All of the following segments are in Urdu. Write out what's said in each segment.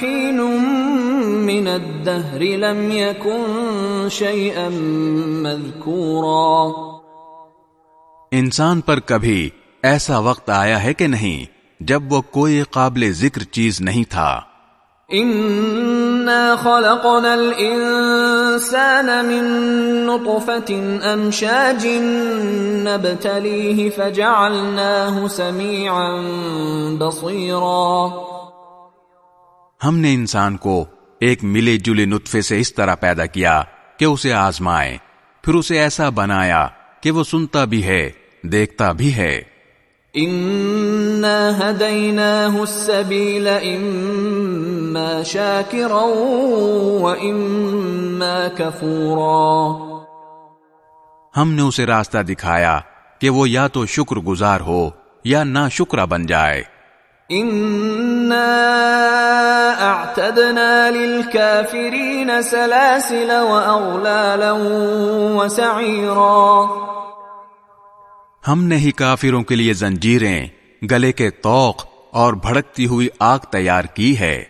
حين من الدهر لم يكن شيئا مذكورا انسان پر کبھی ایسا وقت آیا ہے کہ نہیں جب وہ کوئی قابل ذکر چیز نہیں تھا۔ انا خلقنا الانسان من نطفة امشاج نبتليه فجعلناه سميعا بصيرا۔ ہم نے انسان کو ایک ملے جلے نطفے سے اس طرح پیدا کیا کہ اسے آزمائے پھر اسے ایسا بنایا کہ وہ سنتا بھی ہے دیکھتا بھی ہے۔ اما ہم نے اسے راستہ دکھایا کہ وہ یا تو شکر گزار ہو یا نہ شکرا بن جائے۔ اعتدنا للكافرين سلاسل واغلالا وسعيرا ہم نے ہی کافروں کے لیے زنجیریں گلے کے توق اور بھڑکتی ہوئی آگ تیار کی ہے۔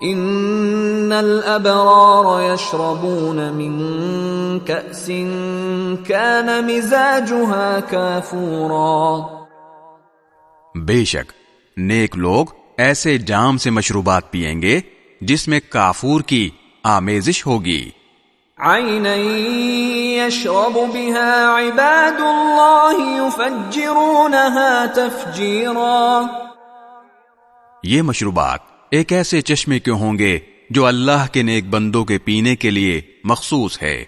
ان الابرار يشربون من كأس كان مزاجها كافورا بے شک نیک لوگ ایسے جام سے مشروبات پیئیں گے جس میں کافور کی آمیزش ہوگی۔ یشرب بها عباد اللہ تفجیرا یہ مشروبات ایک ایسے چشمے کے ہوں گے جو اللہ کے نیک بندوں کے پینے کے لیے مخصوص ہے۔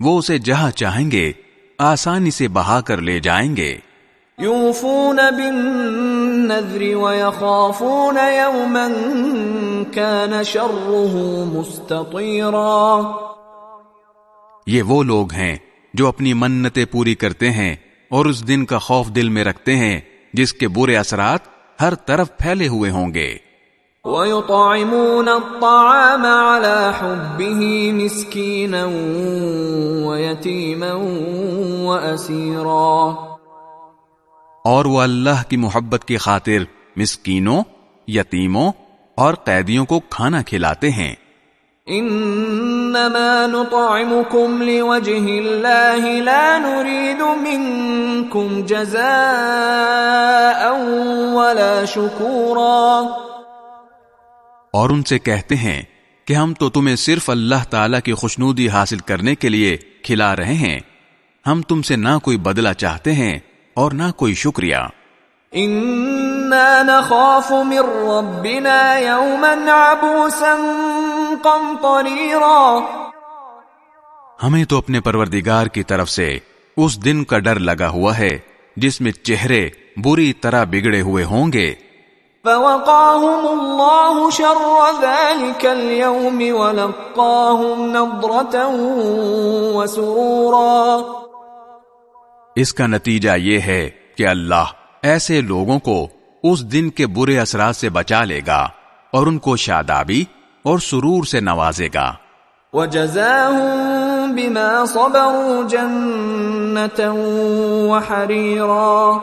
وہ اسے جہاں چاہیں گے آسانی سے بہا کر لے جائیں گے۔ یوفون بالنذر ویخافون یوما کان شره مستطیرا یہ وہ لوگ ہیں جو اپنی منتیں پوری کرتے ہیں اور اس دن کا خوف دل میں رکھتے ہیں جس کے برے اثرات ہر طرف پھیلے ہوئے ہوں گے۔ وَيُطْعِمُونَ الطَّعَامَ عَلَى حُبِّهِ مِسْكِينًا وَيَتِيمًا وَأَسِيرًا. اور وہ اللہ کی محبت کی خاطر مسکینوں یتیموں اور قیدیوں کو کھانا کھلاتے ہیں۔ انما نطعمكم لوجه الله لا نريد منكم جزاء ولا شكورا اور ان سے کہتے ہیں کہ ہم تو تمہیں صرف اللہ تعالی کی خوشنودی حاصل کرنے کے لیے کھلا رہے ہیں۔ ہم تم سے نہ کوئی بدلہ چاہتے ہیں۔ اور نہ کوئی شکریہ۔ انا نخاف من ربنا يوما عبوسا قمطريرا۔ ہمیں تو اپنے پروردگار کی طرف سے اس دن کا ڈر لگا ہوا ہے جس میں چہرے بری طرح بگڑے ہوئے ہوں گے۔ فوقاهم الله شر ذلك اليوم ولقاهم نضرة وسرورا۔ اس کا نتیجہ یہ ہے کہ اللہ ایسے لوگوں کو اس دن کے برے اثرات سے بچا لے گا اور ان کو شادابی اور سرور سے نوازے گا۔ وَجَزَاهُمْ بِمَا صَبَرُوا جَنَّةً وَحَرِيرًا۔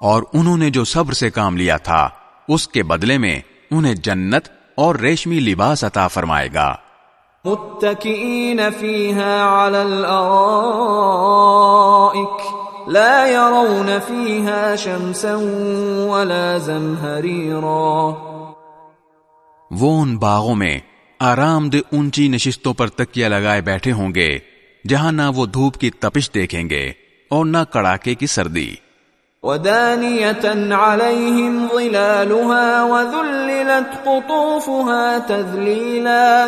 اور انہوں نے جو صبر سے کام لیا تھا اس کے بدلے میں انہیں جنت اور ریشمی لباس عطا فرمائے گا۔ متكئين فيها على الارائك لا يرون فيها شمسا ولا زمهريرا. وہ ان باغوں میں آرام دہ اونچی نشستوں پر تکیہ لگائے بیٹھے ہوں گے جہاں نہ وہ دھوپ کی تپش دیکھیں گے اور نہ کڑاکے کی سردی۔ ودانية عليهم ظلالها وذللت قطوفها تذليلا.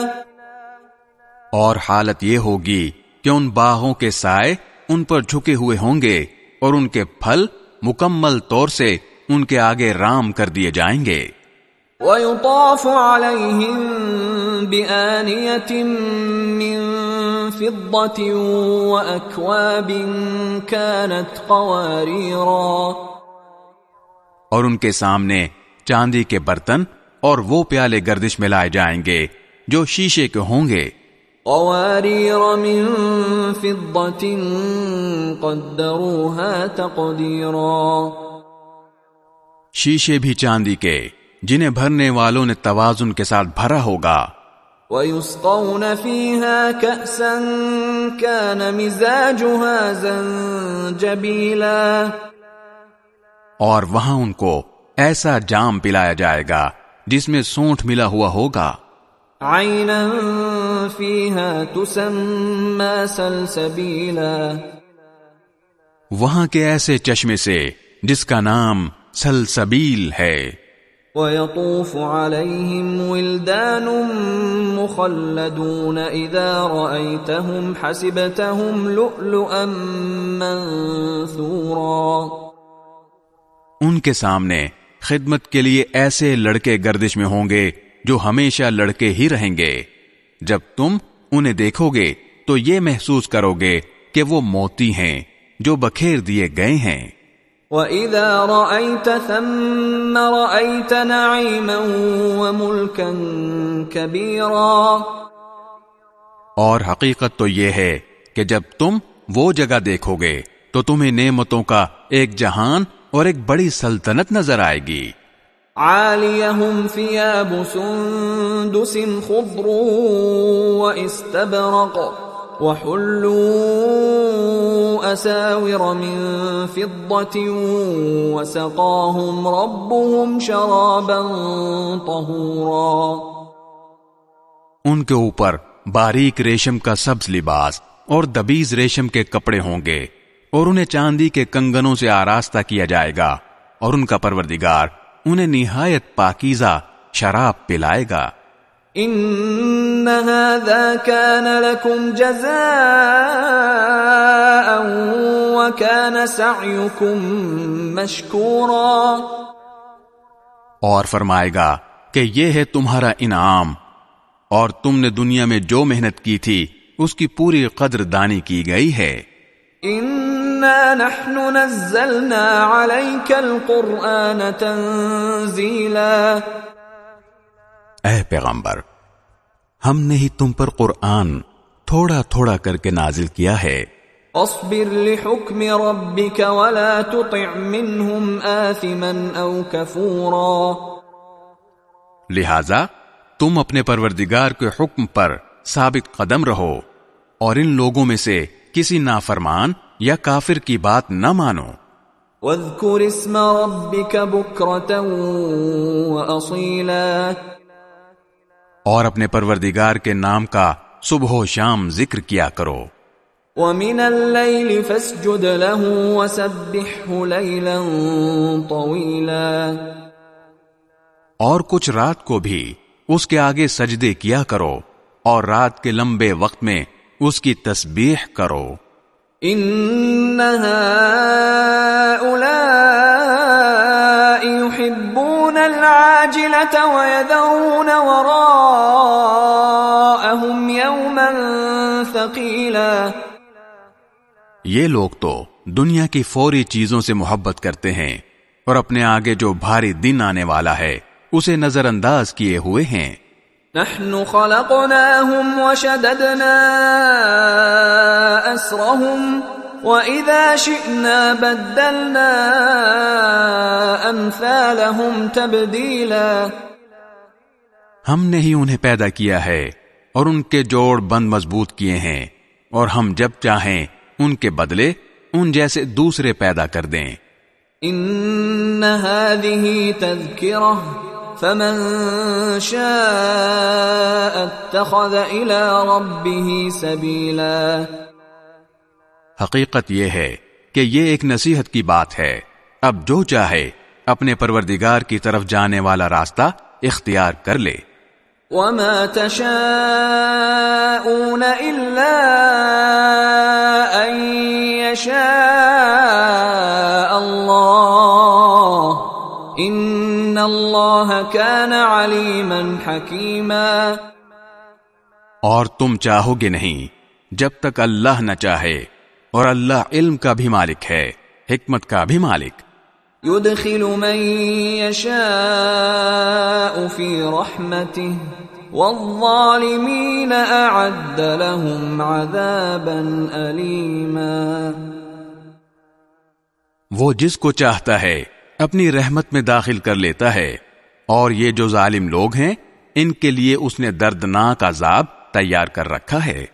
اور حالت یہ ہوگی کہ ان باغوں کے سائے ان پر جھکے ہوئے ہوں گے اور ان کے پھل مکمل طور سے ان کے آگے رام کر دیے جائیں گے۔ ويطاف عليهم بآنية من فضة وأكواب كانت قواريرا۔ اور ان کے سامنے چاندی کے برتن اور وہ پیالے گردش میں لائے جائیں گے جو شیشے کے ہوں گے۔ قوارير من فضة قدروها تقديرا. شیشے بھی چاندی کے جنہیں بھرنے والوں نے توازن کے ساتھ بھرا ہوگا۔ ويسقون فيها كأسا كان مزاجها زنجبيلا. اور وہاں ان کو ایسا جام پلایا جائے گا جس میں سونٹ ملا ہوا ہوگا۔ عينا فيها تسمى سلسبيلا وہاں کے ایسے چشمے سے جس کا نام سلسبیل ہے۔ ويطوف عليهم ولدان مخلدون إذا رأيتهم حسبتهم لؤلؤا منثورا ان کے سامنے خدمت کے لیے ایسے لڑکے گردش میں ہوں گے جو ہمیشہ لڑکے ہی رہیں گے۔ جب تم انہیں دیکھو گے تو یہ محسوس کرو گے کہ وہ موتی ہیں جو بکھیر دیے گئے ہیں۔ وَإِذَا رَأَيْتَ ثَمَّ رَأَيْتَ نَعِيمًا وَمُلْكًا كَبِيرًا۔ اور حقیقت تو یہ ہے کہ جب تم وہ جگہ دیکھو گے تو تمہیں نعمتوں کا ایک جہان اور ایک بڑی سلطنت نظر آئے گی۔ عاليهم ثياب سندس خضر واستبرق وحلوا أساور من فضة وسقاهم ربهم شرابا طهورا ان کے اوپر باریک ریشم کا سبز لباس اور دبیز ریشم کے کپڑے ہوں گے اور انہیں چاندی کے کنگنوں سے آراستہ کیا جائے گا اور ان کا پروردگار انہیں نہایت پاکیزہ شراب پلائے گا۔ ان هذا كان لكم جزاء وكان سعيكم مشكورا۔ اور فرمائے گا کہ یہ ہے تمہارا انعام۔ اور تم نے دنیا میں جو محنت کی تھی اس کی پوری قدر دانی کی گئی ہے۔ انا نحن نزلنا عليك القرآن تنزيلا اے پیغمبر ہم نے ہی تم پر قرآن تھوڑا تھوڑا کر کے نازل کیا ہے۔ اصبر لحكم ربك ولا تطع منهم آثما او كفورا لہذا تم اپنے پروردگار کے حکم پر ثابت قدم رہو اور ان لوگوں میں سے کسی نافرمان یا کافر کی بات نہ مانو۔ واذكر اسم ربك بكرة وأصيلا اور اپنے پروردگار کے نام کا صبح و شام ذکر کیا کرو۔ ومن الليل فاسجد له وسبحه ليلا طويلا۔ اور کچھ رات کو بھی اس کے آگے سجدے کیا کرو اور رات کے لمبے وقت میں اس کی تسبیح کرو۔ ان هؤلاء يحبون العاجلة ويذرون وراءهم يوما ثقيلا۔ یہ لوگ تو دنیا کی فوری چیزوں سے محبت کرتے ہیں اور اپنے آگے جو بھاری دن آنے والا ہے اسے نظر انداز کیے ہوئے ہیں۔ نحن خلقناهم وشددنا أسرهم وإذا شئنا بدلنا أمثالهم تبديلا. ہم نے ہی انہیں پیدا کیا ہے اور ان کے جوڑ بند مضبوط کیے ہیں اور ہم جب چاہیں ان کے بدلے ان جیسے دوسرے پیدا کر دیں۔ ان هذه تذكره فمن شاء اتخذ الى ربه سبيلا۔ حقیقت یہ ہے کہ یہ ایک نصیحت کی بات ہے۔ اب جو چاہے اپنے پروردگار کی طرف جانے والا راستہ اختیار کر لے۔ وما تشاءون الا ان يشاء الله ان اللہ كان علیما حکیما اور تم چاہو گے نہیں جب تک اللہ نہ چاہے اور اللہ علم کا بھی مالک ہے حکمت کا بھی مالک۔ يدخل من يشاء في رحمته والظالمين اعد لهم عذابا اليما وہ جس کو چاہتا ہے اپنی رحمت میں داخل کر لیتا ہے، اور یہ جو ظالم لوگ ہیں، ان کے لیے اس نے دردناک عذاب تیار کر رکھا ہے۔